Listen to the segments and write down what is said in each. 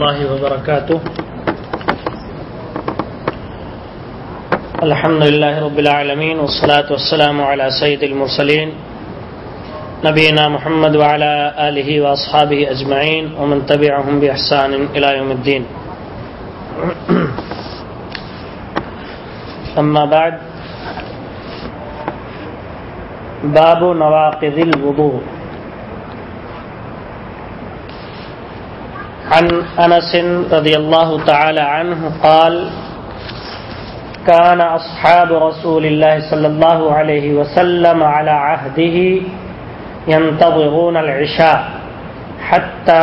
الله وبركاته. الحمد لله رب العالمين، والصلاة والسلام على سيد المرسلين، نبينا محمد وعلى آله وأصحابه أجمعين، ومن تبعهم بإحسان إلى يوم الدين. أما بعد، باب نواقض الوضوء. عن انس رضي الله تعالى عنه قال، كان اصحاب رسول الله صلى الله عليه وسلم على عهده ينتظرون العشاء حتى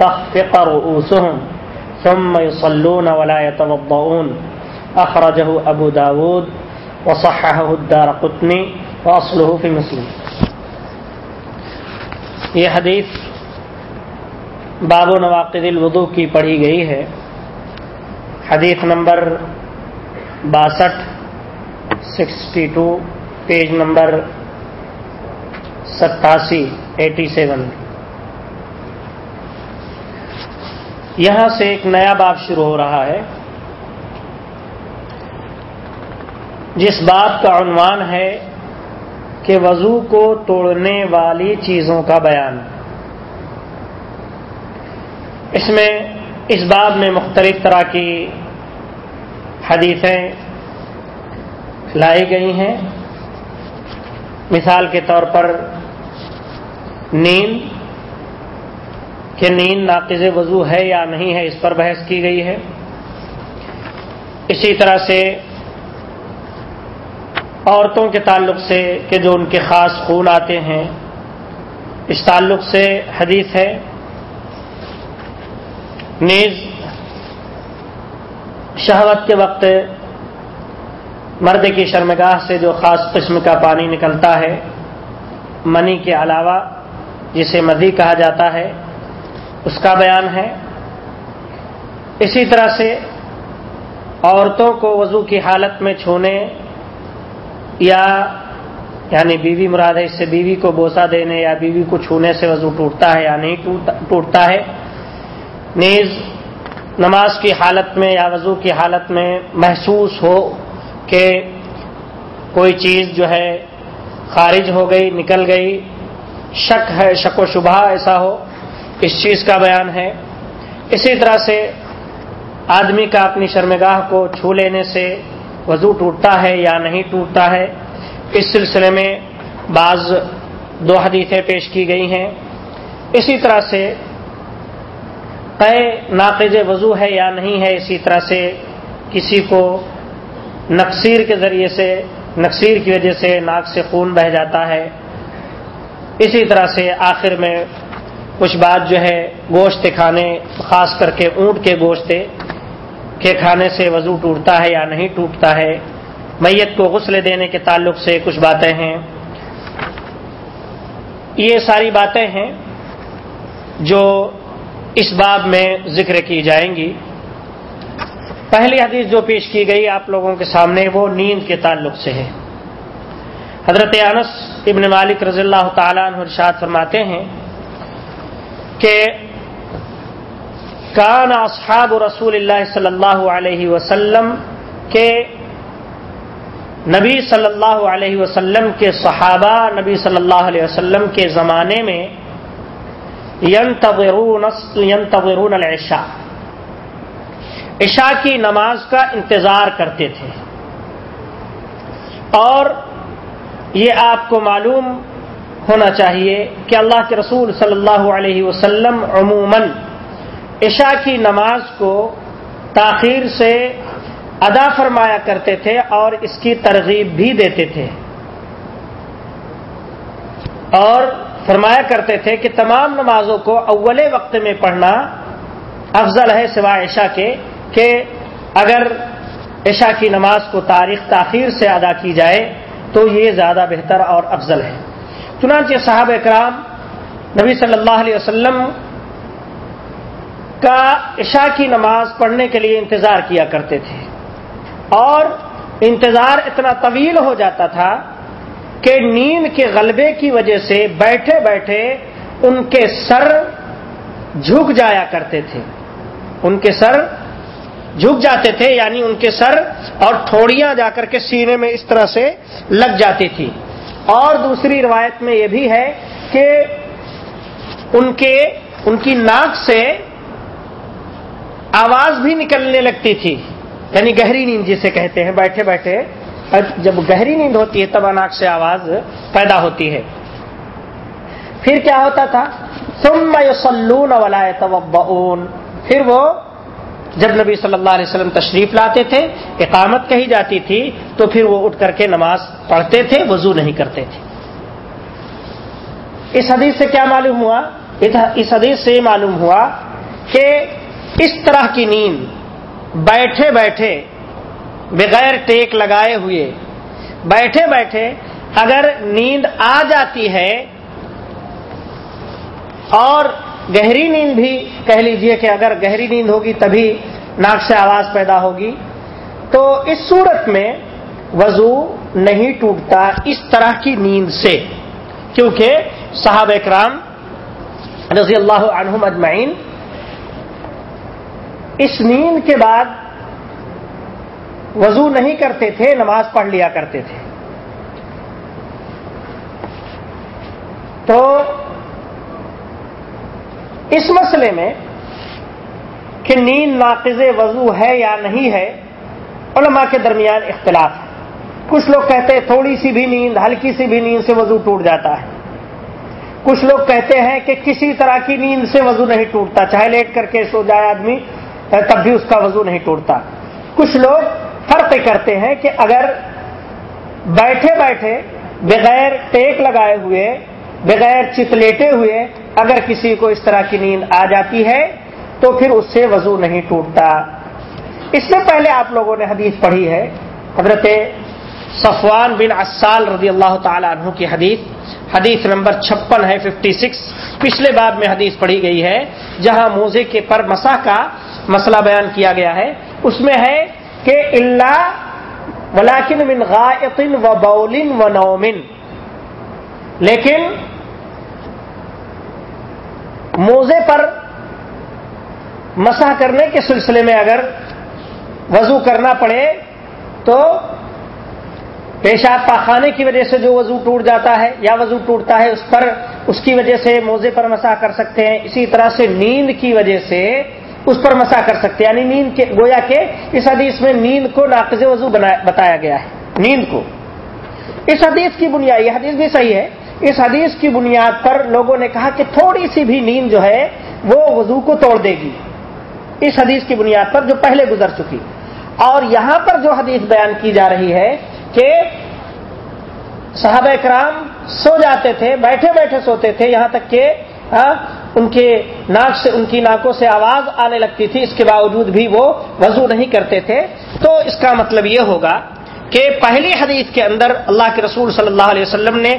تخفق رؤوسهم، ثم يصلون ولا يتوضؤون. اخرجه ابو داود وصححه الدار قطني واصله في مسلم. یہ حدیث باب و نواقد الوضو کی پڑھی گئی ہے۔ حدیث نمبر باسٹھ، سکسٹی ٹو، پیج نمبر ستاسی، ایٹی سیون۔ یہاں سے ایک نیا باب شروع ہو رہا ہے۔ جس بات کا عنوان ہے کہ وضو کو توڑنے والی چیزوں کا بیان۔ اس میں اس باب میں مختلف طرح کی حدیثیں لائی گئی ہیں۔ مثال کے طور پر نیند کہ نیند ناقض وضو ہے یا نہیں ہے، اس پر بحث کی گئی ہے۔ اسی طرح سے عورتوں کے تعلق سے، کہ جو ان کے خاص خون آتے ہیں، اس تعلق سے حدیث ہے۔ نیز شہوت کے وقت مرد کی شرمگاہ سے جو خاص قسم کا پانی نکلتا ہے، منی کے علاوہ جسے مدی کہا جاتا ہے، اس کا بیان ہے۔ اسی طرح سے عورتوں کو وضو کی حالت میں چھونے یا یعنی بیوی مراد ہے، اس سے بیوی کو بوسا دینے یا بیوی کو چھونے سے وضو ٹوٹتا ہے یا نہیں ٹوٹتا ہے۔ نیز نماز کی حالت میں یا وضو کی حالت میں محسوس ہو کہ کوئی چیز جو ہے خارج ہو گئی، نکل گئی۔ شک ہے، شک و شبہ ایسا ہو۔ اس چیز کا بیان ہے۔ اسی طرح سے آدمی کا اپنی شرمگاہ کو چھو لینے سے وضو ٹوٹتا ہے یا نہیں ٹوٹتا ہے، اس سلسلے میں بعض دو حدیثیں پیش کی گئی ہیں۔ اسی طرح سے طے ناقض وضو ہے یا نہیں ہے، اسی طرح سے کسی کو نقصیر کے ذریعے سے، نقصیر کی وجہ سے ناک سے خون بہ جاتا ہے۔ اسی طرح سے آخر میں کچھ بات جو ہے گوشت کھانے، خاص کر کے اونٹ کے گوشت کے کھانے سے وضو ٹوٹتا ہے یا نہیں ٹوٹتا ہے، میت کو غسل دینے کے تعلق سے کچھ باتیں ہیں۔ یہ ساری باتیں ہیں جو اس باب میں ذکر کی جائیں گی۔ پہلی حدیث جو پیش کی گئی آپ لوگوں کے سامنے وہ نیند کے تعلق سے ہے۔ حضرت انس ابن مالک رضی اللہ تعالیٰ عنہ ارشاد فرماتے ہیں کہ کان اصحاب رسول اللہ صلی اللہ علیہ وسلم کے نبی صلی اللہ علیہ وسلم کے صحابہ نبی صلی اللہ علیہ وسلم کے زمانے میں ینتظرون العشاء۔ عشاء کی نماز کا انتظار کرتے تھے۔ اور یہ آپ کو معلوم ہونا چاہیے کہ اللہ کے رسول صلی اللہ علیہ وسلم عموماً عشاء کی نماز کو تاخیر سے ادا فرمایا کرتے تھے اور اس کی ترغیب بھی دیتے تھے۔ اور فرمایا کرتے تھے کہ تمام نمازوں کو اول وقت میں پڑھنا افضل ہے سوائے عشاء کے، کہ اگر عشاء کی نماز کو تاریخ تاخیر سے ادا کی جائے تو یہ زیادہ بہتر اور افضل ہے۔ چنانچہ صاحب اکرام نبی صلی اللہ علیہ وسلم کا عشاء کی نماز پڑھنے کے لیے انتظار کیا کرتے تھے اور انتظار اتنا طویل ہو جاتا تھا کہ نیند کے غلبے کی وجہ سے بیٹھے بیٹھے ان کے سر جھک جایا کرتے تھے۔ ان کے سر جھک جاتے تھے یعنی ان کے سر اور تھوڑیاں جا کر کے سینے میں اس طرح سے لگ جاتی تھی۔ اور دوسری روایت میں یہ بھی ہے کہ ان کے، ان کی ناک سے آواز بھی نکلنے لگتی تھی یعنی گہری نیند جسے کہتے ہیں، بیٹھے بیٹھے جب گہری نیند ہوتی ہے تب اناک سے آواز پیدا ہوتی ہے۔ پھر کیا ہوتا تھا؟ ثم یصلون ولا يتوضؤون پھر وہ جب نبی صلی اللہ علیہ وسلم تشریف لاتے تھے، اقامت کہی جاتی تھی، تو پھر وہ اٹھ کر کے نماز پڑھتے تھے، وضو نہیں کرتے تھے۔ اس حدیث سے کیا معلوم ہوا؟ اس حدیث سے معلوم ہوا کہ اس طرح کی نیند بیٹھے بیٹھے بغیر ٹیک لگائے ہوئے بیٹھے بیٹھے اگر نیند آ جاتی ہے اور گہری نیند بھی کہہ لیجیے کہ اگر گہری نیند ہوگی تبھی ناک سے آواز پیدا ہوگی، تو اس صورت میں وضو نہیں ٹوٹتا اس طرح کی نیند سے، کیونکہ صحابہ اکرام رضی اللہ عنہم اجمعین اس نیند کے بعد وضو نہیں کرتے تھے، نماز پڑھ لیا کرتے تھے۔ تو اس مسئلے میں کہ نیند ناقض وضو ہے یا نہیں ہے، علماء کے درمیان اختلاف ہے۔ کچھ لوگ کہتے ہیں تھوڑی سی بھی نیند، ہلکی سی بھی نیند سے وضو ٹوٹ جاتا ہے۔ کچھ لوگ کہتے ہیں کہ کسی طرح کی نیند سے وضو نہیں ٹوٹتا، چاہے لیٹ کر کے سو جائے آدمی، تب بھی اس کا وضو نہیں ٹوٹتا۔ کچھ لوگ فرق کرتے ہیں کہ اگر بیٹھے بیٹھے بغیر ٹیک لگائے ہوئے، بغیر چتلیٹے ہوئے اگر کسی کو اس طرح کی نیند آ جاتی ہے، تو پھر اس سے وضو نہیں ٹوٹتا۔ اس سے پہلے آپ لوگوں نے حدیث پڑھی ہے، حضرت صفوان بن اسال رضی اللہ تعالی عنہ کی حدیث۔ حدیث نمبر چھپن ہے ففٹی سکس پچھلے باب میں حدیث پڑھی گئی ہے، جہاں موزے کے پر مسا کا مسئلہ بیان کیا گیا ہے۔ اس میں ہے کہ اللہ ولاکن من غائط و بولن و نومن لیکن موزے پر مسح کرنے کے سلسلے میں اگر وضو کرنا پڑے تو پیشاب پاخانے کی وجہ سے جو وضو ٹوٹ جاتا ہے یا وضو ٹوٹتا ہے اس پر اس کی وجہ سے موزے پر مسا کر سکتے ہیں. اسی طرح سے نیند کی وجہ سے اس پر مسا کر سکتے یعنی نیند کے گویا کے اس حدیث میں نیند کو ناقض وضو بتایا گیا ہے. نیند کو. اس حدیث کی بنیاد یہ حدیث بھی صحیح ہے. اس حدیث کی بنیاد پر لوگوں نے کہا کہ تھوڑی سی بھی نیند جو ہے وہ وضو کو توڑ دے گی. اس حدیث کی بنیاد پر جو پہلے گزر چکی. اور یہاں پر جو حدیث بیان کی جا رہی ہے کہ صحابہ کرام سو جاتے تھے، بیٹھے بیٹھے سوتے تھے، یہاں تک کہ ہاں، ان کے ناک سے، ان کی ناکوں سے آواز آنے لگتی تھی، اس کے باوجود بھی وہ وضو نہیں کرتے تھے۔ تو اس کا مطلب یہ ہوگا کہ پہلی حدیث کے اندر اللہ کے رسول صلی اللہ علیہ وسلم نے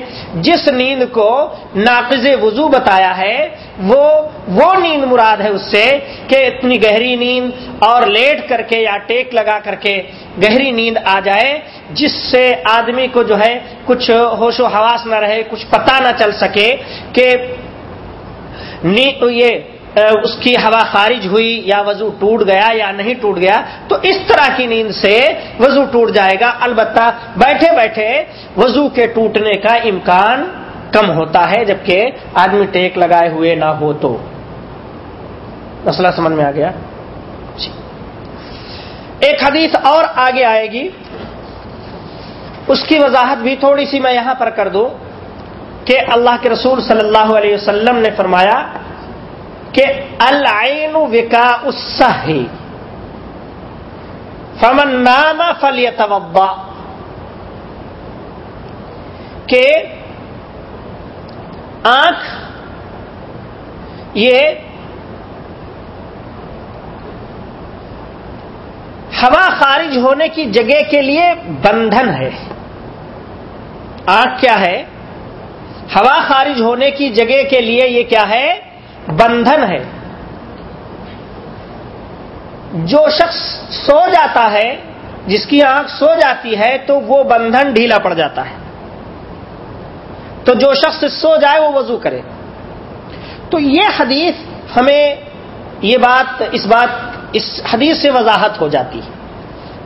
جس نیند کو ناقض وضو بتایا ہے، وہ وہ نیند مراد ہے اس سے کہ اتنی گہری نیند اور لیٹ کر کے یا ٹیک لگا کر کے گہری نیند آ جائے، جس سے آدمی کو جو ہے کچھ ہوش و حواس نہ رہے، کچھ پتہ نہ چل سکے کہ یہ اس کی ہوا خارج ہوئی یا وضو ٹوٹ گیا یا نہیں ٹوٹ گیا، تو اس طرح کی نیند سے وضو ٹوٹ جائے گا۔ البتہ بیٹھے بیٹھے وضو کے ٹوٹنے کا امکان کم ہوتا ہے، جبکہ آدمی ٹیک لگائے ہوئے نہ ہو تو۔ مسئلہ سمجھ میں آ گیا؟ جی۔ ایک حدیث اور آگے آئے گی۔ اس کی وضاحت بھی تھوڑی سی میں یہاں پر کر دوں۔ کہ اللہ کے رسول صلی اللہ علیہ وسلم نے فرمایا کہ العین وکا اسہی فمن نام فل کہ آنکھ یہ ہوا خارج ہونے کی جگہ کے لیے بندھن ہے۔ آنکھ کیا ہے؟ ہوا خارج ہونے کی جگہ کے لیے یہ کیا ہے؟ بندھن ہے۔ جو شخص سو جاتا ہے، جس کی آنکھ سو جاتی ہے، تو وہ بندھن ڈھیلا پڑ جاتا ہے۔ تو جو شخص سو جائے، وہ وضو کرے۔ تو یہ حدیث ہمیں یہ بات، اس بات، اس حدیث سے وضاحت ہو جاتی ہے۔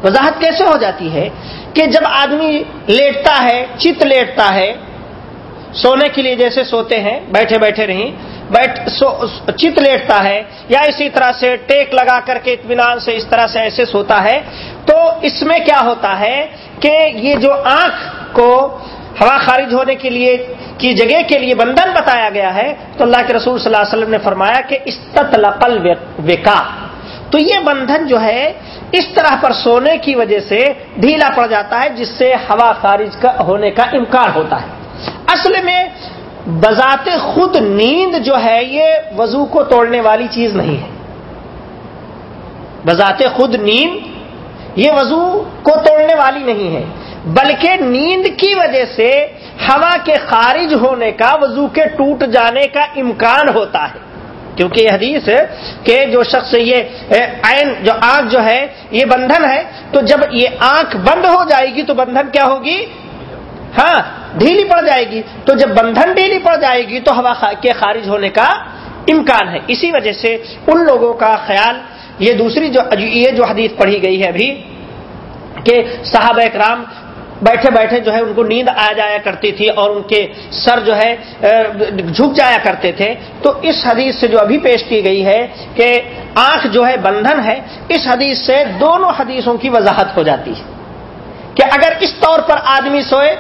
وضاحت کیسے ہو جاتی ہے کہ جب آدمی لیٹتا ہے، چت لیٹتا ہے سونے کے لیے جیسے سوتے ہیں، بیٹھے بیٹھے رہیں بیٹھ سو، چت لیٹتا ہے یا اسی طرح سے ٹیک لگا کر کے اطمینان سے اس طرح سے ایسے سوتا ہے۔ تو اس میں کیا ہوتا ہے کہ یہ جو آنکھ کو ہوا خارج ہونے کے لیے، کی جگہ کے لیے بندھن بتایا گیا ہے، تو اللہ کے رسول صلی اللہ علیہ وسلم نے فرمایا کہ استطلقل وکا تو یہ بندھن جو ہے، اس طرح پر سونے کی وجہ سے ڈھیلا پڑ جاتا ہے، جس سے ہوا خارج کا ہونے کا امکان ہوتا ہے۔ اصل میں بذات خود نیند جو ہے یہ وضو کو توڑنے والی چیز نہیں ہے۔ بذات خود نیند یہ وضو کو توڑنے والی نہیں ہے۔ بلکہ نیند کی وجہ سے ہوا کے خارج ہونے کا، وضو کے ٹوٹ جانے کا امکان ہوتا ہے۔ کیونکہ یہ حدیث کہ جو شخص یہ عین، جو آنکھ جو ہے، یہ بندھن ہے تو جب یہ آنکھ بند ہو جائے گی تو بندھن کیا ہوگی؟ ہاں ڈھیلی پڑ جائے گی تو جب بندھن ڈھیلی پڑ جائے گی تو ہوا کے خارج ہونے کا امکان ہے۔ اسی وجہ سے ان لوگوں کا خیال، یہ دوسری جو یہ جو حدیث پڑھی گئی ہے ابھی کہ صحابہ اکرام بیٹھے بیٹھے جو ہے ان کو نیند آ جایا کرتی تھی اور ان کے سر جو ہے جھک جایا کرتے تھے۔ تو اس حدیث سے جو ابھی پیش کی گئی ہے کہ آنکھ جو ہے بندھن ہے، اس حدیث سے دونوں حدیثوں کی وضاحت ہو جاتی ہے کہ اگر اس طور پر آدمی سوئے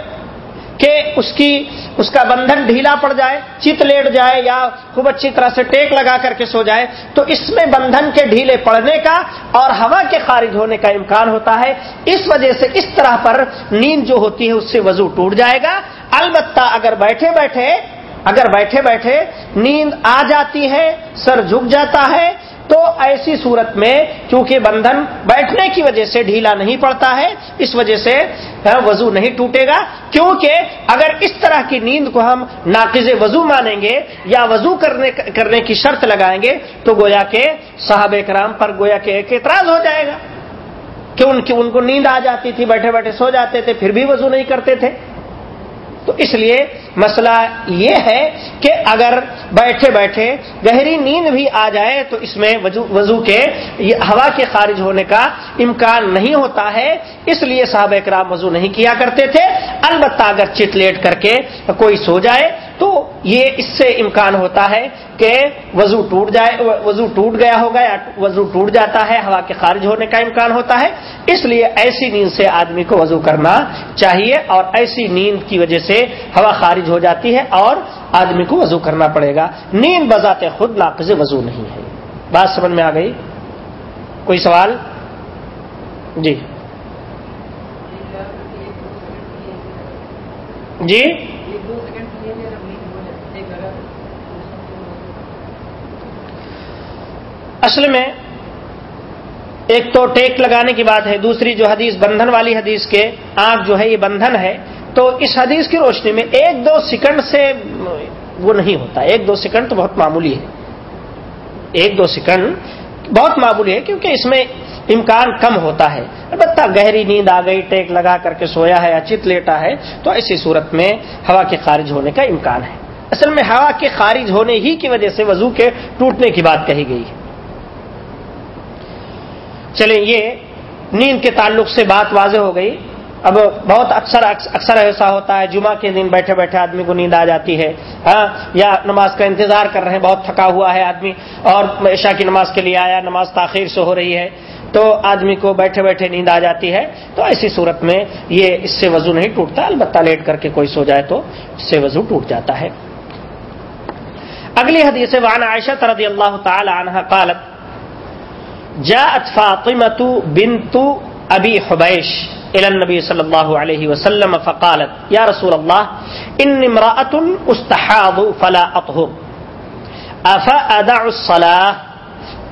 کہ اس کی، اس کا بندھن ڈھیلا پڑ جائے، چت لیٹ جائے یا خوب اچھی طرح سے ٹیک لگا کر کے سو جائے، تو اس میں بندھن کے ڈھیلے پڑنے کا اور ہوا کے خارج ہونے کا امکان ہوتا ہے۔ اس وجہ سے اس طرح پر نیند جو ہوتی ہے اس سے وضو ٹوٹ جائے گا۔ البتہ اگر بیٹھے بیٹھے، اگر بیٹھے بیٹھے نیند آ جاتی ہے، سر جھک جاتا ہے تو ایسی صورت میں کیونکہ بندھن بیٹھنے کی وجہ سے ڈھیلا نہیں پڑتا ہے، اس وجہ سے وضو نہیں ٹوٹے گا۔ کیونکہ اگر اس طرح کی نیند کو ہم ناقز وضو مانیں گے یا وضو کرنے کرنے کی شرط لگائیں گے، تو گویا کے صاحب کرام پر گویا کے ایک اعتراض ہو جائے گا کہ ان کی، ان کو نیند آ جاتی تھی، بیٹھے بیٹھے سو جاتے تھے، پھر بھی وضو نہیں کرتے تھے۔ تو اس لیے مسئلہ یہ ہے کہ اگر بیٹھے بیٹھے گہری نیند بھی آ جائے تو اس میں وضو کے ہوا کے خارج ہونے کا امکان نہیں ہوتا ہے۔ اس لیے صحابہ اکرام وضو نہیں کیا کرتے تھے۔ البتہ اگر چٹ لیٹ کر کے کوئی سو جائے تو یہ اس سے امکان ہوتا ہے کہ وضو ٹوٹ جائے وضو ٹوٹ گیا ہوگا یا وضو ٹوٹ جاتا ہے، ہوا کے خارج ہونے کا امکان ہوتا ہے۔ اس لیے ایسی نیند سے آدمی کو وضو کرنا چاہیے اور ایسی نیند کی وجہ سے ہوا خارج ہو جاتی ہے اور آدمی کو وضو کرنا پڑے گا۔ نیند بذات خود ناقض وضو نہیں ہے۔ بات سمجھ میں آ گئی؟ کوئی سوال؟ جی۔ جی؟ اصل میں ایک تو ٹیک لگانے کی بات ہے، دوسری جو حدیث بندھن والی حدیث کے آنکھ جو ہے یہ بندھن ہے، تو اس حدیث کی روشنی میں ایک دو سیکنڈ سے وہ نہیں ہوتا۔ ایک دو سیکنڈ تو بہت معمولی ہے۔ ایک دو سیکنڈ بہت معمولی ہے کیونکہ اس میں امکان کم ہوتا ہے۔ البتہ گہری نیند آ گئی، ٹیک لگا کر کے سویا ہے یا چت لیٹا ہے، تو ایسی صورت میں ہوا کے خارج ہونے کا امکان ہے۔ اصل میں ہوا کے خارج ہونے ہی کی وجہ سے وضو کے ٹوٹنے کی بات کہی گئی ہے۔ چلیں، یہ نیند کے تعلق سے بات واضح ہو گئی۔ اب بہت اکثر اکثر ایسا ہوتا ہے، جمعہ کے دن بیٹھے بیٹھے آدمی کو نیند آ جاتی ہے ہاں یا نماز کا انتظار کر رہے ہیں، بہت تھکا ہوا ہے آدمی، اور عشاء کی نماز کے لیے آیا، نماز تاخیر سے ہو رہی ہے، تو آدمی کو بیٹھے بیٹھے نیند آ جاتی ہے۔ تو ایسی صورت میں یہ اس سے وضو نہیں ٹوٹتا، البتہ لیٹ کر کے کوئی سو جائے تو اس سے وضو ٹوٹ جاتا ہے۔ اگلی حدیث وعن عائشہ رضی اللہ تعالی عنہ قالت جاءت فاطمة بنت أبي حبيش إلى النبي صلى الله عليه وسلم فقالت، يا رسول الله، إني امرأة استحاض فلا أطهر. أفأدع الصلاة؟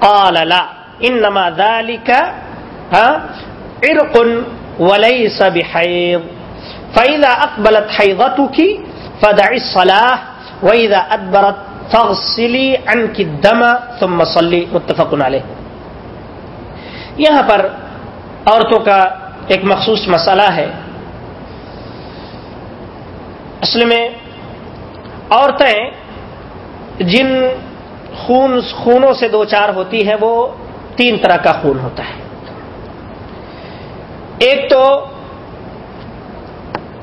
قال، لا، إنما ذلك عرق وليس بحيض. فإذا أقبلت حيضتك فدعي الصلاة، وإذا أدبرت فاغسلي عنك الدم ثم صلي. متفق عليه. یہاں پر عورتوں کا ایک مخصوص مسئلہ ہے۔ اصل میں عورتیں جن خون خونوں سے دو چار ہوتی ہیں وہ تین طرح کا خون ہوتا ہے۔ ایک تو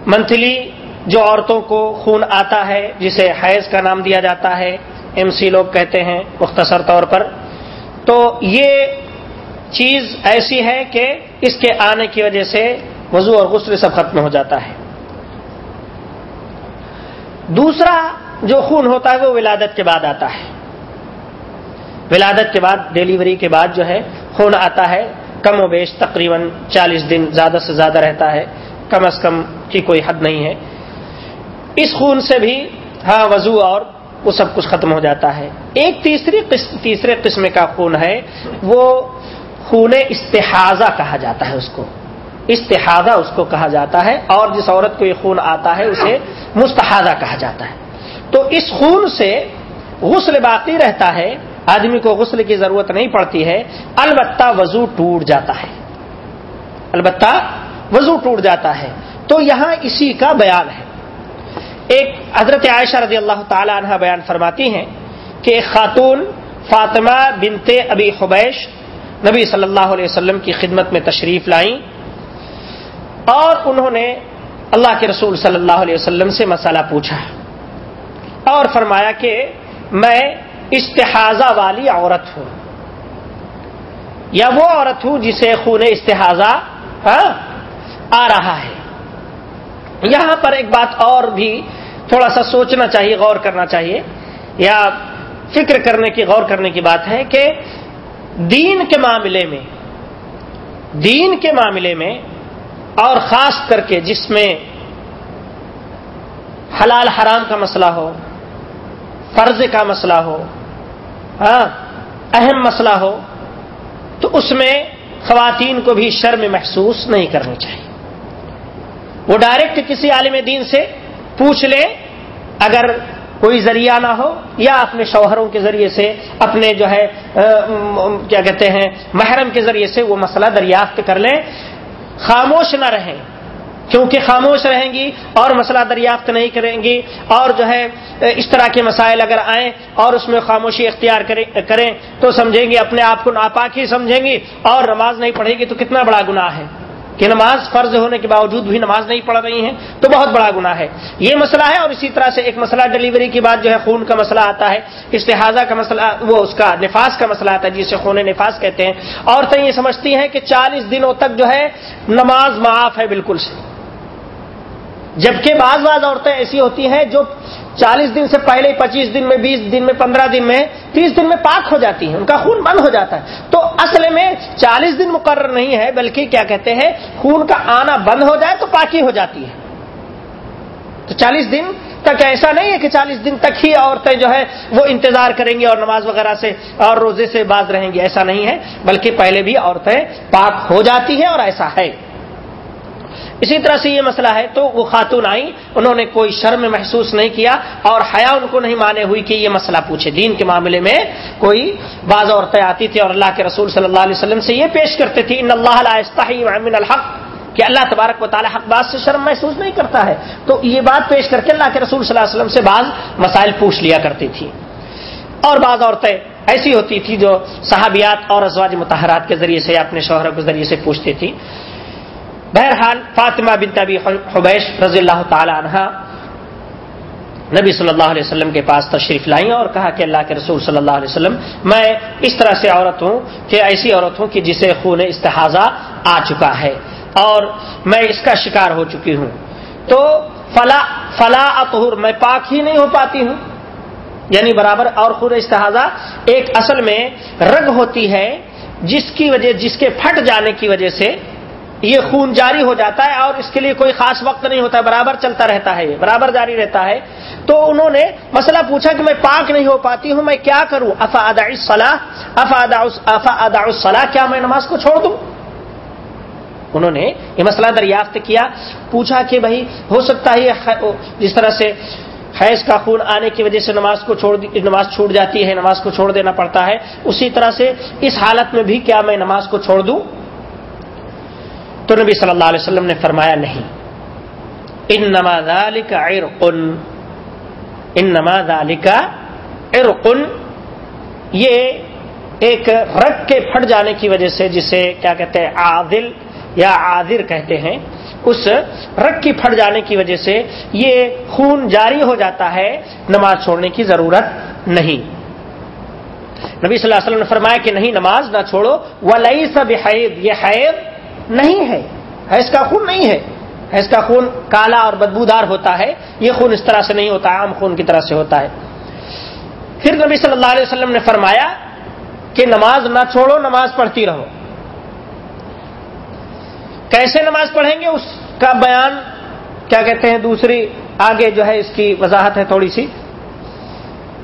منتھلی جو عورتوں کو خون آتا ہے، جسے حیض کا نام دیا جاتا ہے، ایم سی لوگ کہتے ہیں مختصر طور پر۔ تو یہ چیز ایسی ہے کہ اس کے آنے کی وجہ سے وضو اور غسل سب ختم ہو جاتا ہے۔ دوسرا جو خون ہوتا ہے وہ ولادت کے بعد آتا ہے۔ ولادت کے بعد ڈیلیوری کے بعد جو ہے، خون آتا ہے۔ کم و بیش تقریباً چالیس دن زیادہ سے زیادہ رہتا ہے۔ کم از کم کی کوئی حد نہیں ہے۔ اس خون سے بھی ہاں وضو اور وہ سب کچھ ختم ہو جاتا ہے۔ ایک تیسری قسم، تیسرے قسم کا خون ہے۔ وہ خون استحاظہ کہا جاتا ہے اس کو۔ استحاظہ اس کو کہا جاتا ہے اور جس عورت کو یہ خون آتا ہے اسے مستحاظہ کہا جاتا ہے۔ تو اس خون سے غسل باقی رہتا ہے، آدمی کو غسل کی ضرورت نہیں پڑتی ہے، البتہ وضو ٹوٹ جاتا ہے۔ البتہ وضو ٹوٹ جاتا ہے۔ تو یہاں اسی کا بیان ہے۔ ایک حضرت عائشہ رضی اللہ تعالی عنہ بیان فرماتی ہیں کہ ایک خاتون فاطمہ بنتے ابی خبیش نبی صلی اللہ علیہ وسلم کی خدمت میں تشریف لائیں اور انہوں نے اللہ کے رسول صلی اللہ علیہ وسلم سے مسئلہ پوچھا اور فرمایا کہ میں استحاظہ والی عورت ہوں۔ یا وہ عورت ہوں جسے خون استحاظہ ہاں، آ رہا ہے۔ یہاں پر ایک بات اور بھی تھوڑا سا سوچنا چاہیے، غور کرنا چاہیے، یا فکر کرنے کی، غور کرنے کی بات ہے کہ دین کے معاملے میں، دین کے معاملے میں اور خاص کر کے جس میں حلال حرام کا مسئلہ ہو، فرض کا مسئلہ ہو ہاں اہم مسئلہ ہو، تو اس میں خواتین کو بھی شرم محسوس نہیں کرنی چاہیے۔ وہ ڈائریکٹ کسی عالم دین سے پوچھ لے، اگر کوئی ذریعہ نہ ہو یا اپنے شوہروں کے ذریعے سے، اپنے جو ہے کیا کہتے ہیں، محرم کے ذریعے سے وہ مسئلہ دریافت کر لیں۔ خاموش نہ رہیں، کیونکہ خاموش رہیں گی اور مسئلہ دریافت نہیں کریں گی۔ اور جو ہے، اس طرح کے مسائل اگر آئیں اور اس میں خاموشی اختیار کریں تو سمجھیں گی اپنے آپ کو ناپاک ہی سمجھیں گی اور نماز نہیں پڑھے گی تو کتنا بڑا گناہ ہے۔ کہ نماز فرض ہونے کے باوجود بھی نماز نہیں پڑھ رہی ہیں، تو بہت بڑا گناہ ہے۔ یہ مسئلہ ہے اور اسی طرح سے ایک مسئلہ ڈلیوری کے بعد جو ہے، خون کا مسئلہ آتا ہے استحاظہ کا مسئلہ، وہ اس کا نفاس کا مسئلہ آتا ہے، جسے خون نفاس کہتے ہیں۔ عورتیں یہ سمجھتی ہیں کہ چالیس دنوں تک جو ہے، نماز معاف ہے بالکل سے۔ جبکہ بعض بعض عورتیں ایسی ہوتی ہیں جو چالیس دن سے پہلے پچیس دن میں، بیس دن میں، پندرہ دن میں، تیس دن میں پاک ہو جاتی ہیں، ان کا خون بند ہو جاتا ہے۔ تو اصل میں چالیس دن مقرر نہیں ہے، بلکہ کیا کہتے ہیں، خون کا آنا بند ہو جائے تو پاکی ہو جاتی ہے۔ تو چالیس دن تک ایسا نہیں ہے کہ چالیس دن تک ہی عورتیں جو ہے وہ انتظار کریں گی اور نماز وغیرہ سے اور روزے سے باز رہیں گی، ایسا نہیں ہے، بلکہ پہلے بھی عورتیں پاک ہو جاتی ہیں اور ایسا ہے۔ اسی طرح سے یہ مسئلہ ہے تو وہ خاتون آئی انہوں نے کوئی شرم محسوس نہیں کیا اور حیا ان کو نہیں مانے ہوئی کہ یہ مسئلہ پوچھے۔ دین کے معاملے میں کوئی بعض عورتیں آتی تھی اور اللہ کے رسول صلی اللہ علیہ وسلم سے یہ پیش کرتے تھی ان اللہ من الحق کہ اللہ تبارک و تعالیٰ حق بات سے شرم محسوس نہیں کرتا ہے۔ تو یہ بات پیش کر کے اللہ کے رسول صلی اللہ علیہ وسلم سے بعض مسائل پوچھ لیا کرتی تھی۔ اور بعض عورتیں ایسی ہوتی تھی جو صحابیات اور ازواج متحرات کے ذریعے سے، اپنے شوہروں کے ذریعے سے پوچھتی تھی بہرحال فاطمہ بن طبی حبیش رضی اللہ تعالی عنہ نبی صلی اللہ علیہ وسلم کے پاس تشریف لائیں اور کہا کہ اللہ کے رسول صلی اللہ علیہ وسلم، میں اس طرح سے عورت ہوں کہ ایسی عورت ہوں کہ جسے خون استحاظہ آ چکا ہے اور میں اس کا شکار ہو چکی ہوں۔ تو فلا فلا اطہر، میں پاک ہی نہیں ہو پاتی ہوں۔ یعنی برابر اور خون استحاظہ ایک اصل میں رگ ہوتی ہے جس کی وجہ جس کے پھٹ جانے کی وجہ سے یہ خون جاری ہو جاتا ہے اور اس کے لیے کوئی خاص وقت نہیں ہوتا ہے برابر چلتا رہتا ہے یہ، برابر جاری رہتا ہے۔ تو انہوں نے مسئلہ پوچھا کہ میں پاک نہیں ہو پاتی ہوں، میں کیا کروں؟ افا ادا صلاح افا ادا افا ادا صلاح کیا میں نماز کو چھوڑ دوں؟ انہوں نے یہ مسئلہ دریافت کیا، پوچھا کہ بھائی، ہو سکتا ہے جس طرح سے حیض کا خون آنے کی وجہ سے نماز کو چھوڑ دی، نماز چھوٹ جاتی ہے، نماز کو چھوڑ دینا پڑتا ہے، اسی طرح سے اس حالت میں بھی کیا میں نماز کو چھوڑ دوں؟ تو نبی صلی اللہ علیہ وسلم نے فرمایا نہیں۔ ان نماز کا ارقن ان نماز کا ارقن یہ ایک رگ کے پھٹ جانے کی وجہ سے جسے کیا کہتے ہیں عادل یا عادر کہتے ہیں، اس رگ کی پھٹ جانے کی وجہ سے یہ خون جاری ہو جاتا ہے، نماز چھوڑنے کی ضرورت نہیں۔ نبی صلی اللہ علیہ وسلم نے فرمایا کہ نہیں، نماز نہ چھوڑو۔ وہ لئی سب حید یہ حید نہیں ہے۔ حیض کا خون نہیں ہے۔ حیض کا خون کالا اور بدبودار ہوتا ہے۔ یہ خون اس طرح سے نہیں ہوتا، عام خون کی طرح سے ہوتا ہے۔ پھر نبی صلی اللہ علیہ وسلم نے فرمایا کہ نماز نہ چھوڑو، نماز پڑھتی رہو۔ کیسے نماز پڑھیں گے؟ اس کا بیان کیا کہتے ہیں؟ دوسری آگے جو ہے اس کی وضاحت ہے تھوڑی سی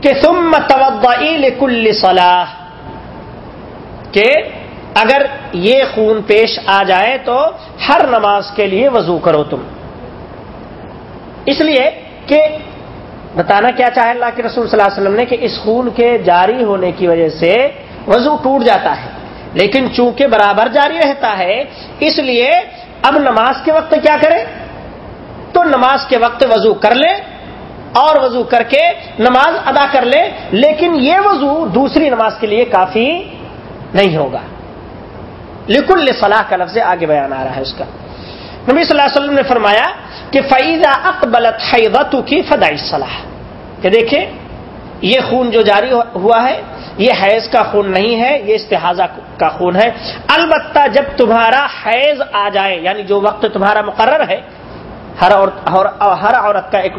کہ ثم توبعی کل صلاح، کہ اگر یہ خون پیش آ جائے تو ہر نماز کے لیے وضو کرو تم۔ اس لیے کہ بتانا کیا چاہے اللہ کے رسول صلی اللہ علیہ وسلم نے کہ اس خون کے جاری ہونے کی وجہ سے وضو ٹوٹ جاتا ہے، لیکن چونکہ برابر جاری رہتا ہے، اس لیے اب نماز کے وقت کیا کریں؟ تو نماز کے وقت وضو کر لیں اور وضو کر کے نماز ادا کر لیں، لیکن یہ وضو دوسری نماز کے لیے کافی نہیں ہوگا۔ لکل صلاح کا لفظ آگے بیان آ رہا ہے اس کا۔ نبی صلی اللہ علیہ وسلم نے فرمایا کہ فیضا اقبلت حیضت کی فدائی صلاح کہ دیکھیں، یہ خون جو جاری ہوا ہے، یہ حیض کا خون نہیں ہے، یہ استحاظہ کا خون ہے۔ البتہ جب تمہارا حیض آ جائے یعنی جو وقت تمہارا مقرر ہے ہر عورت ہر عورت کا ایک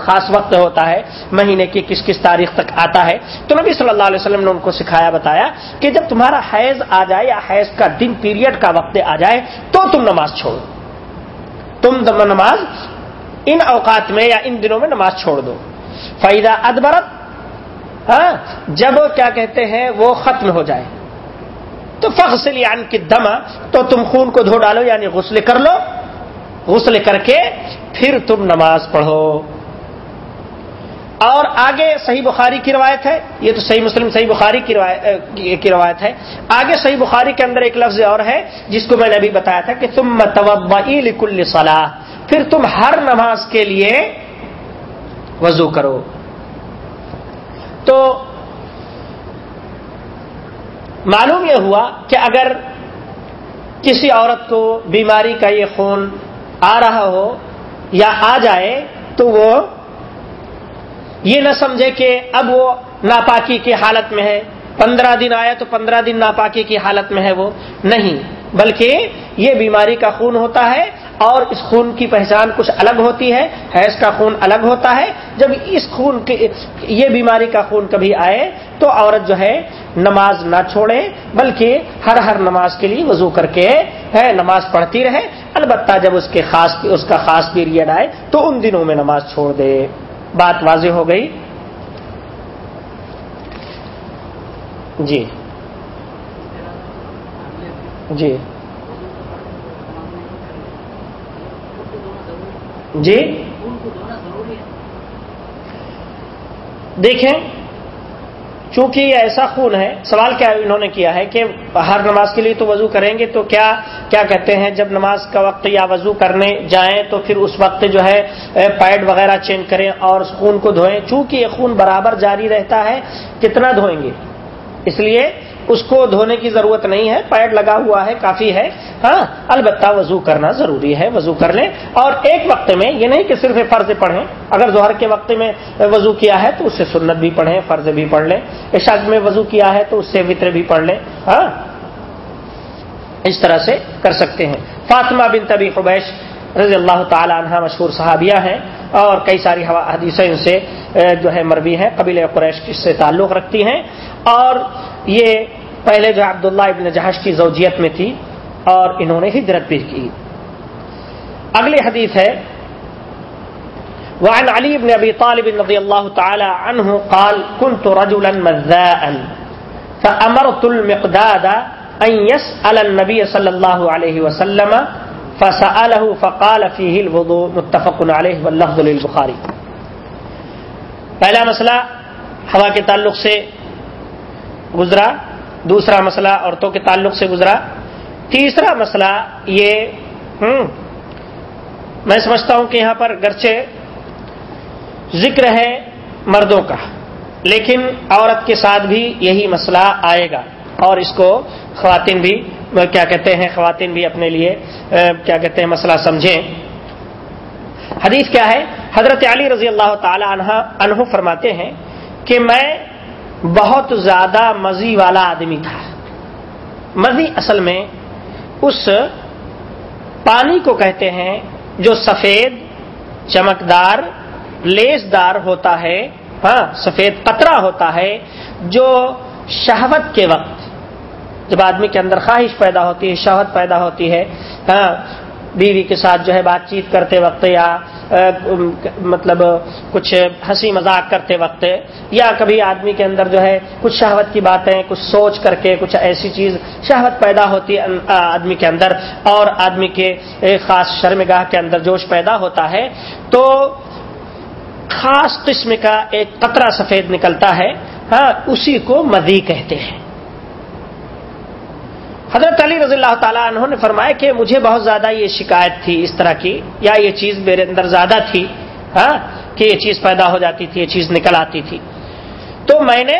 خاص وقت ہوتا ہے، مہینے کی کس کس تاریخ تک آتا ہے۔ تو نبی صلی اللہ علیہ وسلم نے ان کو سکھایا، بتایا کہ جب تمہارا حیض آ جائے یا حیض کا دن پیریڈ کا وقت آ جائے، تو تم نماز چھوڑو۔ تم نماز ان اوقات میں یا ان دنوں میں نماز چھوڑ دو۔ فائدہ ادبرت ہاں جب کیا کہتے ہیں، وہ ختم ہو جائے۔ تو فخصل یعنی کی دما تو تم خون کو دھو ڈالو یعنی غسل کر لو۔ غسل کر کے پھر تم نماز پڑھو۔ اور آگے صحیح بخاری کی روایت ہے، یہ تو صحیح مسلم، صحیح بخاری کی روایت کی روایت ہے۔ آگے صحیح بخاری کے اندر ایک لفظ اور ہے، جس کو میں نے ابھی بتایا تھا کہ تم لکل صلاح، پھر تم ہر نماز کے لیے وضو کرو۔ تو معلوم یہ ہوا کہ اگر کسی عورت کو بیماری کا یہ خون آ رہا ہو یا آ جائے تو وہ یہ نہ سمجھے کہ اب وہ ناپاکی کی حالت میں ہے۔ پندرہ دن آیا تو پندرہ دن ناپاکی کی حالت میں ہے وہ۔ نہیں، بلکہ یہ بیماری کا خون ہوتا ہے اور اس خون کی پہچان کچھ الگ ہوتی ہے، حیض کا خون الگ ہوتا ہے۔ جب اس خون کے یہ بیماری کا خون کبھی آئے تو عورت جو ہے نماز نہ چھوڑے، بلکہ ہر ہر نماز کے لیے وضو کر کے، ہے، نماز پڑھتی رہے۔ البتہ جب اس کے خاص اس کا خاص پیریڈ آئے تو ان دنوں میں نماز چھوڑ دے۔ بات واضح ہو گئی؟ جی۔ جی۔ جی؟ دیکھیں، چونکہ یہ ایسا خون ہے، سوال کیا انہوں نے کیا ہے کہ ہر نماز کے لیے تو وضو کریں گے تو کیا کیا کہتے ہیں، جب نماز کا وقت یا وضو کرنے جائیں تو پھر اس وقت جو ہے پیڈ وغیرہ چینج کریں اور اس خون کو دھوئیں۔ چونکہ یہ خون برابر جاری رہتا ہے، کتنا دھوئیں گے؟ اس لیے اس کو دھونے کی ضرورت نہیں ہے، پیڈ لگا ہوا ہے، کافی ہے۔ ہاں البتہ وضو کرنا ضروری ہے، وضو کر لیں۔ اور ایک وقت میں، یہ نہیں کہ صرف فرض پڑھیں۔ اگر ظہر کے وقت میں وضو کیا ہے تو اس سے سنت بھی پڑھیں، فرض بھی پڑھ لیں۔ اشاق میں وضو کیا ہے تو اس سے وطر بھی پڑھ لیں۔ ہاں اس طرح سے کر سکتے ہیں۔ فاطمہ بن طبی خبیش رضی اللہ تعالی عنہ مشہور صحابیہ ہیں اور کئی ساری حدیثیں ان سے جو ہے مربی ہیں۔ قبیل قریش سے تعلق رکھتی ہیں۔ اور یہ پہلے جو عبداللہ ابن جہاز کی زوجیت میں تھی اور انہوں نے ہجرت بھی کی۔ اگلی حدیث ہے، وعن علي بن ابي طالب رضي الله تعالى عنه قال كنت رجلا مذاء فامرت المقداد ان يسال النبي صلى الله عليه وسلم فساله فقال فيه الوضوء، متفق عليه، واللفظ للبخاري پہلا مسئلہ، ہوا کے تعلق سے گزرا، دوسرا مسئلہ عورتوں کے تعلق سے گزرا۔ تیسرا مسئلہ یہ، ہوں، میں سمجھتا ہوں کہ یہاں پر گرچہ ذکر ہے مردوں کا، لیکن عورت کے ساتھ بھی یہی مسئلہ آئے گا۔ اور اس کو خواتین بھی، کیا کہتے ہیں، خواتین بھی اپنے لیے کیا کہتے ہیں، مسئلہ سمجھیں۔ حدیث کیا ہے؟ حضرت علی رضی اللہ تعالی عنہ انہو فرماتے ہیں کہ میں بہت زیادہ مزی والا آدمی تھا۔ مزی اصل میں اس پانی کو کہتے ہیں جو سفید چمکدار، لیسدار ہوتا ہے۔ ہاں سفید قطرہ ہوتا ہے جو شہوت کے وقت جب آدمی کے اندر خواہش پیدا ہوتی ہے، شہوت پیدا ہوتی ہے۔ ہاں بیوی کے ساتھ جو ہے بات چیت کرتے وقت یا مطلب کچھ ہنسی مذاق کرتے وقت یا کبھی آدمی کے اندر جو ہے کچھ شہوت کی باتیں، کچھ سوچ کر کے کچھ ایسی چیز شہوت پیدا ہوتی ہے آدمی کے اندر اور آدمی کے خاص شرمگاہ کے اندر جوش پیدا ہوتا ہے تو خاص قسم کا ایک قطرہ سفید نکلتا ہے ہاں اسی کو مدی کہتے ہیں۔ حضرت علی رضی اللہ تعالیٰ انہوں نے فرمایا کہ مجھے بہت زیادہ یہ شکایت تھی اس طرح کی، یا یہ چیز میرے اندر زیادہ تھی ہاں کہ یہ چیز پیدا ہو جاتی تھی، یہ چیز نکل آتی تھی۔ تو میں نے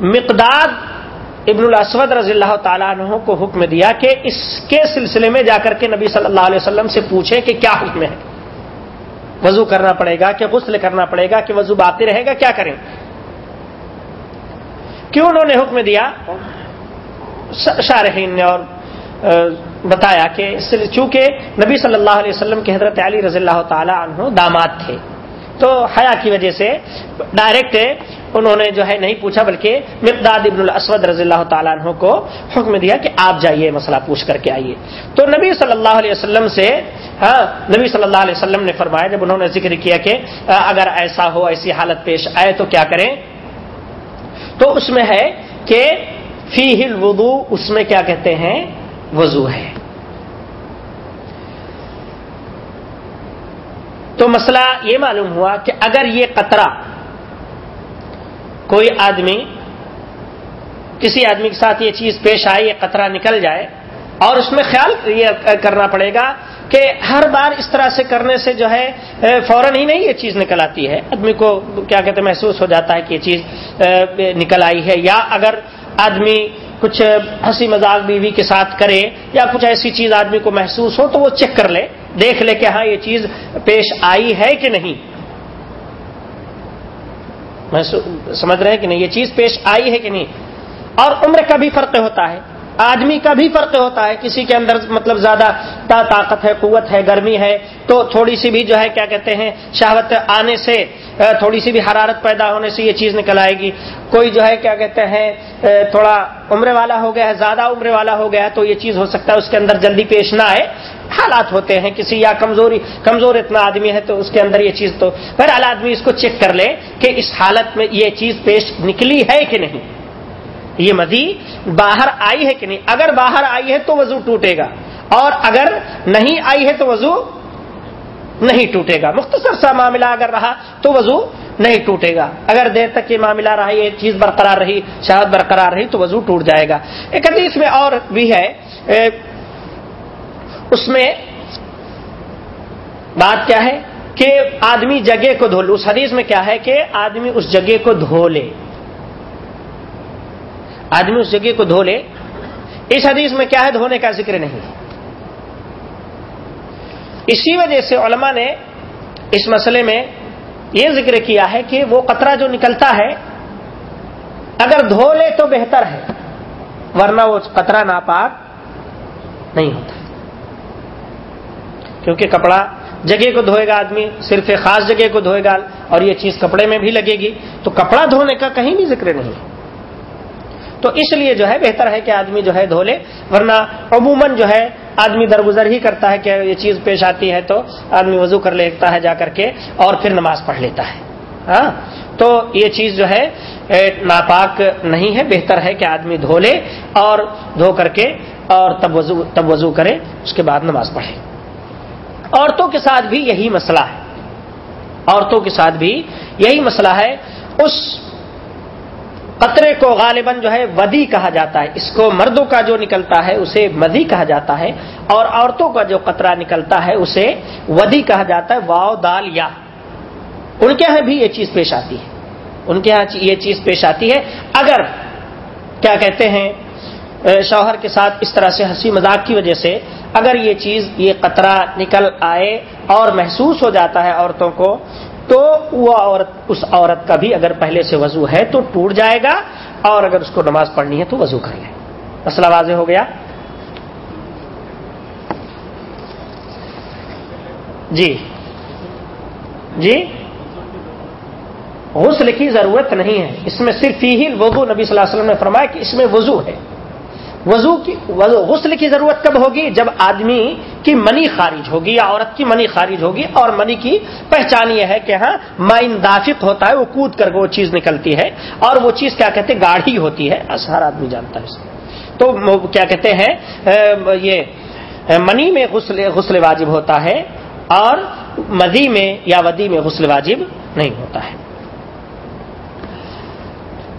مقدار ابن الاسود رضی اللہ تعالیٰ عنہ کو حکم دیا کہ اس کے سلسلے میں جا کر کے نبی صلی اللہ علیہ وسلم سے پوچھے کہ کیا حکم ہے۔ وضو کرنا پڑے گا کہ غسل کرنا پڑے گا کہ وضو باقی رہے گا، کیا کریں؟ کیوں انہوں نے حکم دیا؟ شارحین نے اور بتایا کہ چونکہ نبی صلی اللہ علیہ وسلم کے حضرت علی رضی اللہ تعالی عنہ داماد تھے، تو حیا کی وجہ سے ڈائریکٹ انہوں نے جو ہے نہیں پوچھا بلکہ مقداد ابن الاسود رضی اللہ تعالیٰ عنہ کو حکم دیا کہ آپ جائیے، مسئلہ پوچھ کر کے آئیے۔ تو نبی صلی اللہ علیہ وسلم سے ہاں نبی صلی اللہ علیہ وسلم نے فرمایا، جب انہوں نے ذکر کیا کہ اگر ایسا ہو، ایسی حالت پیش آئے تو کیا کریں؟ تو اس میں ہے کہ فی ہل وضو اس میں کیا کہتے ہیں؟ وضو ہے۔ تو مسئلہ یہ معلوم ہوا کہ اگر یہ قطرہ کوئی آدمی، کسی آدمی کے ساتھ یہ چیز پیش آئے یہ قطرہ نکل جائے، اور اس میں خیال یہ کرنا پڑے گا کہ ہر بار اس طرح سے کرنے سے جو ہے، فوراً ہی نہیں یہ چیز نکل آتی ہے۔ آدمی کو کیا کہتے محسوس ہو جاتا ہے کہ یہ چیز نکل آئی ہے، یا اگر آدمی کچھ ہنسی مذاق بیوی کے ساتھ کرے یا کچھ ایسی چیز آدمی کو محسوس ہو تو وہ چیک کر لے، دیکھ لے کہ ہاں یہ چیز پیش آئی ہے کہ نہیں۔ سمجھ رہے ہیں کہ نہیں؟ یہ چیز پیش آئی ہے کہ نہیں؟ اور عمر کا بھی فرق ہوتا ہے۔ آدمی کا بھی فرق ہوتا ہے، کسی کے اندر مطلب زیادہ طاقت ہے، قوت ہے، گرمی ہے، تو تھوڑی سی بھی جو ہے، کیا کہتے ہیں، شہوت آنے سے تھوڑی سی بھی حرارت پیدا ہونے سے یہ چیز نکل آئے گی۔ کوئی جو ہے، کیا کہتے ہیں تھوڑا عمر والا ہو گیا ہے، زیادہ عمر والا ہو گیا ہے، تو یہ چیز ہو سکتا ہے، اس کے اندر جلدی پیش نہ آئے۔ حالات ہوتے ہیں، کسی یا کمزوری، کمزور اتنا آدمی ہے، تو اس کے اندر یہ چیز تو پھر آدمی اس کو چیک کر لے کہ اس حالت میں یہ چیز پیش نکلی ہے کہ نہیں۔ یہ مدی باہر آئی ہے کہ نہیں؟ اگر باہر آئی ہے تو وضو ٹوٹے گا اور اگر نہیں آئی ہے تو وضو نہیں ٹوٹے گا۔ مختصر سا معاملہ اگر رہا تو وضو نہیں ٹوٹے گا۔ اگر دیر تک یہ معاملہ رہا، یہ چیز برقرار رہی شہد برقرار رہی تو وضو ٹوٹ جائے گا۔ ایک حدیث میں اور بھی ہے اس میں بات کیا ہے کہ آدمی جگہ کو دھو لے۔ اس حدیث میں کیا ہے کہ آدمی اس جگہ کو دھو لے۔ آدمی اس جگہ کو دھو لے، اس حدیث میں کیا ہے؟ دھونے کا ذکر نہیں۔ اسی وجہ سے علماء نے اس مسئلے میں یہ ذکر کیا ہے کہ وہ قطرہ جو نکلتا ہے، اگر دھو لے تو بہتر ہے، ورنہ وہ قطرہ ناپاک نہیں ہوتا۔ کیونکہ کپڑا جگہ کو دھوئے گا آدمی، صرف ایک خاص جگہ کو دھوئے گا اور یہ چیز کپڑے میں بھی لگے گی۔ تو کپڑا دھونے کا کہیں بھی ذکر نہیں۔ تو اس لیے جو ہے بہتر ہے کہ آدمی جو ہے دھو لے، ورنہ عموماً جو ہے آدمی درگزر ہی کرتا ہے کہ یہ چیز پیش آتی ہے تو آدمی وضو کر لیتا ہے جا کر کے اور پھر نماز پڑھ لیتا ہے۔ ہاں؟ تو یہ چیز جو ہے ناپاک نہیں ہے، بہتر ہے کہ آدمی دھو لے اور دھو کر کے اور تب وضو تب وضو کرے، اس کے بعد نماز پڑھے۔ عورتوں کے ساتھ بھی یہی مسئلہ ہے۔ عورتوں کے ساتھ بھی یہی مسئلہ ہے۔ اس قطرے کو غالباً جو ہے ودی کہا جاتا ہے۔ اس کو مردوں کا جو نکلتا ہے، اسے مدی کہا جاتا ہے۔ اور عورتوں کا جو قطرہ نکلتا ہے، اسے ودی کہا جاتا ہے واؤ دال، یا۔ ان کے یہاں بھی یہ چیز پیش آتی ہے۔ ان کے یہاں یہ چیز پیش آتی ہے۔ اگر کیا کہتے ہیں شوہر کے ساتھ اس طرح سے ہنسی مذاق کی وجہ سے اگر یہ چیز، یہ قطرہ نکل آئے اور محسوس ہو جاتا ہے عورتوں کو تو وہ عورت، اس عورت کا بھی اگر پہلے سے وضو ہے تو ٹوٹ جائے گا، اور اگر اس کو نماز پڑھنی ہے تو وضو کر لے۔ مسئلہ واضح ہو گیا؟ جی۔ جی؟ غسل کی ضرورت نہیں ہے۔ اس میں صرف ہی وضو نبی صلی اللہ علیہ وسلم نے فرمایا کہ اس میں وضو ہے۔ وضو کی غسل کی ضرورت کب ہوگی؟ جب آدمی کی منی خارج ہوگی یا عورت کی منی خارج ہوگی اور منی کی پہچان یہ ہے کہ ہاں مائن دافق ہوتا ہے، وہ کود کر وہ چیز نکلتی ہے اور وہ چیز کیا کہتے ہیں؟ گاڑھی ہوتی ہے۔ ہر آدمی جانتا ہے اس تو کیا کہتے ہیں؟ یہ منی میں غسل غسل واجب ہوتا ہے اور مدی میں یا ودی میں غسل واجب نہیں ہوتا ہے۔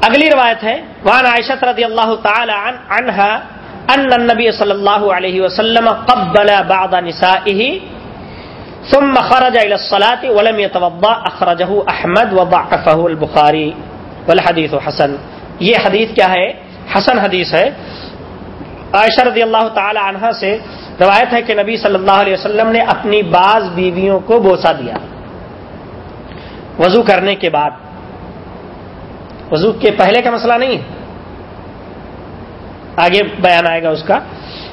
اگلی روایت ہے وان عائشہ رضی اللہ تعالی عنہا ان النبی صلی اللہ علیہ وسلم قبل بعض نسائه، ثم خرج الى الصلاه ولم يتوضا اخرجه احمد وضعفه البخاری والحديث حسن۔ یہ حدیث کیا ہے؟ حسن حدیث ہے۔ عائشہ رضی اللہ تعالی عنہا سے روایت ہے کہ نبی صلی اللہ علیہ وسلم نے اپنی بعض بیویوں کو بوسا دیا۔ وضو کرنے کے بعد وضو کے پہلے کا مسئلہ نہیں ہے۔ آگے بیان آئے گا اس کا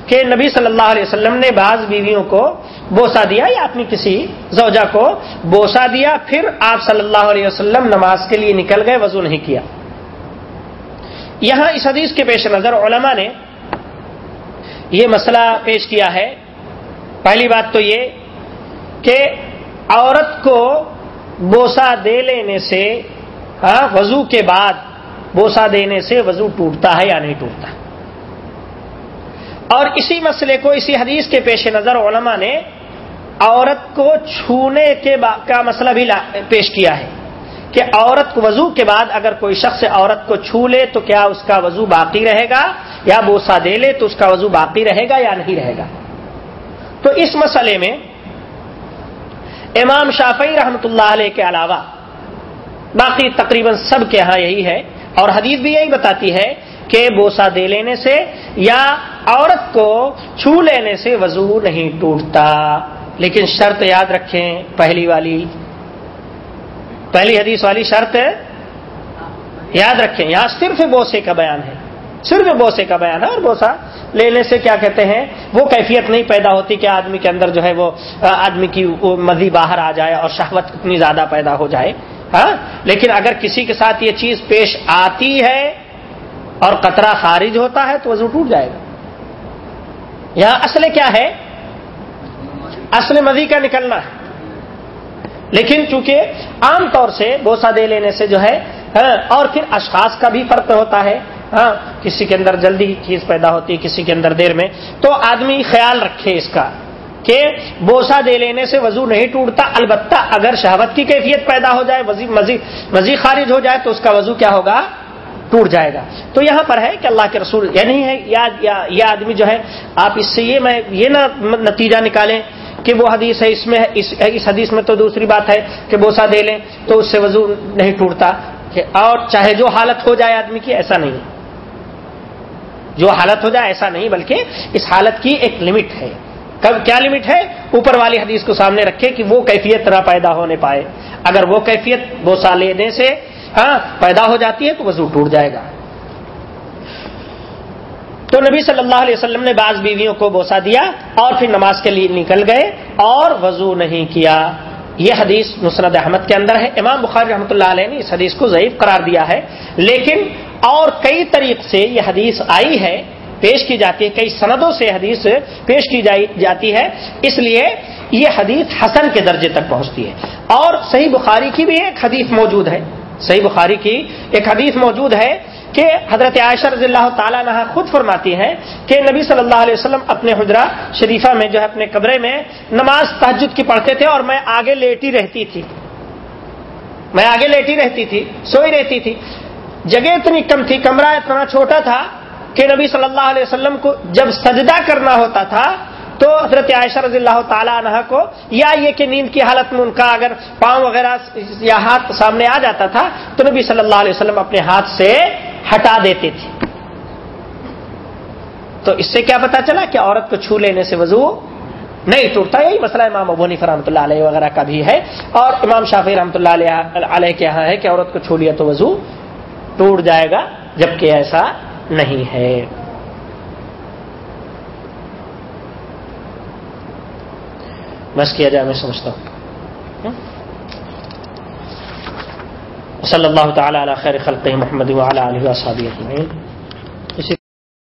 کہ نبی صلی اللہ علیہ وسلم نے بعض بیویوں کو بوسا دیا یا اپنی کسی زوجہ کو بوسا دیا، پھر آپ صلی اللہ علیہ وسلم نماز کے لیے نکل گئے، وضو نہیں کیا۔ یہاں اس حدیث کے پیش نظر علماء نے یہ مسئلہ پیش کیا ہے۔ پہلی بات تو یہ کہ عورت کو بوسا دے لینے سے ہاں وضو کے بعد بوسا دینے سے وضو ٹوٹتا ہے یا نہیں ٹوٹتا؟ اور اسی مسئلے کو، اسی حدیث کے پیش نظر علماء نے عورت کو چھونے کے کا مسئلہ بھی پیش کیا ہے کہ عورت کو وضو کے بعد اگر کوئی شخص عورت کو چھو لے تو کیا اس کا وضو باقی رہے گا؟ یا بوسا دے لے تو اس کا وضو باقی رہے گا یا نہیں رہے گا؟ تو اس مسئلے میں امام شافعی رحمت اللہ علیہ کے علاوہ باقی تقریباً سب کے ہاں یہی ہے اور حدیث بھی یہی بتاتی ہے کہ بوسا دے لینے سے یا عورت کو چھو لینے سے وضو نہیں ٹوٹتا۔ لیکن شرط یاد رکھیں، پہلی والی، پہلی حدیث والی شرط یاد رکھیں۔ یہاں صرف بوسے کا بیان ہے۔ صرف بوسے کا بیان ہے اور بوسا لینے سے کیا کہتے ہیں؟ وہ کیفیت نہیں پیدا ہوتی کہ آدمی کے اندر جو ہے وہ، آدمی کی مزی باہر آ جائے اور شہوت اتنی زیادہ پیدا ہو جائے۔ ہاں؟ لیکن اگر کسی کے ساتھ یہ چیز پیش آتی ہے اور قطرہ خارج ہوتا ہے تو وضو ٹوٹ جائے گا۔ یہاں اصل کیا ہے؟ اصل مزی کا نکلنا۔ ہے لیکن چونکہ عام طور سے بوسا دے لینے سے جو ہے ہاں، اور پھر اشخاص کا بھی فرق ہوتا ہے۔ ہاں کسی کے اندر جلدی چیز پیدا ہوتی ہے، کسی کے اندر دیر میں۔ تو آدمی خیال رکھے اس کا۔ کہ بوسا دے لینے سے وضو نہیں ٹوٹتا، البتہ اگر شہوت کی کیفیت پیدا ہو جائے مزید خارج ہو جائے، تو اس کا وضو کیا ہوگا؟ ٹوٹ جائے گا۔ تو یہاں پر ہے کہ اللہ کے رسول یہ نہیں ہے یہ آدمی جو ہے، آپ اس سے یہ میں یہ نہ نتیجہ نکالیں کہ وہ حدیث ہے، اس میں اس حدیث میں تو دوسری بات ہے کہ بوسا دے لیں تو اس سے وضو نہیں ٹوٹتا اور چاہے جو حالت ہو جائے آدمی کی، ایسا نہیں۔ جو حالت ہو جائے، ایسا نہیں، بلکہ اس حالت کی ایک لمٹ ہے۔ کب کیا لمٹ ہے؟ اوپر والی حدیث کو سامنے رکھے کہ وہ کیفیت نہ پیدا ہونے پائے۔ اگر وہ کیفیت بوسا لینے سے ہاں پیدا ہو جاتی ہے تو وضو ٹوٹ جائے گا۔ تو نبی صلی اللہ علیہ وسلم نے بعض بیویوں کو بوسا دیا اور پھر نماز کے لیے نکل گئے اور وضو نہیں کیا۔ یہ حدیث نصرت احمد کے اندر ہے۔ امام بخار رحمۃ اللہ علیہ نے اس حدیث کو ضعیف قرار دیا ہے۔ لیکن اور کئی طریق سے یہ حدیث آئی ہے پیش کی جاتی ہے، کئی سندوں سے حدیث پیش کی جاتی ہے۔ اس لیے یہ حدیث حسن کے درجے تک پہنچتی ہے۔ اور صحیح بخاری کی بھی ایک حدیث موجود ہے۔ صحیح بخاری کی ایک حدیث موجود ہے کہ حضرت عائشہ رضی اللہ تعالیٰ نے خود فرماتی ہے کہ نبی صلی اللہ علیہ وسلم اپنے حجرا شریفہ میں جو ہے اپنے کمرے میں نماز تحجد کی پڑھتے تھے اور میں آگے لیٹی رہتی تھی۔ میں آگے لیٹی رہتی تھی، سوئی رہتی تھی۔ جگہ اتنی کم تھی، کمرہ اتنا چھوٹا تھا کہ نبی صلی اللہ علیہ وسلم کو جب سجدہ کرنا ہوتا تھا تو حضرت عائشہ رضی اللہ تعالی عنہ کو یا یہ کہ نیند کی حالت میں ان کا اگر پاؤں وغیرہ یا ہاتھ سامنے آ جاتا تھا تو نبی صلی اللہ علیہ وسلم اپنے ہاتھ سے ہٹا دیتے تھے۔ تو اس سے کیا پتا چلا کہ عورت کو چھو لینے سے وضو نہیں ٹوٹتا؟ یہی مسئلہ امام ابو نیف رحمۃ اللہ علیہ وغیرہ کا بھی ہے۔ اور امام شافی رحمۃ اللہ علیہ کے یہاں ہے کہ عورت کو چھو لیا تو وضو ٹوٹ جائے گا، جبکہ ایسا نہیں ہے۔ بس کیا جائے میں سمجھتا ہوں۔ صلی اللہ تعالی علی خیر خلق محمد وعلی علیہ وصحبہ اجمعین۔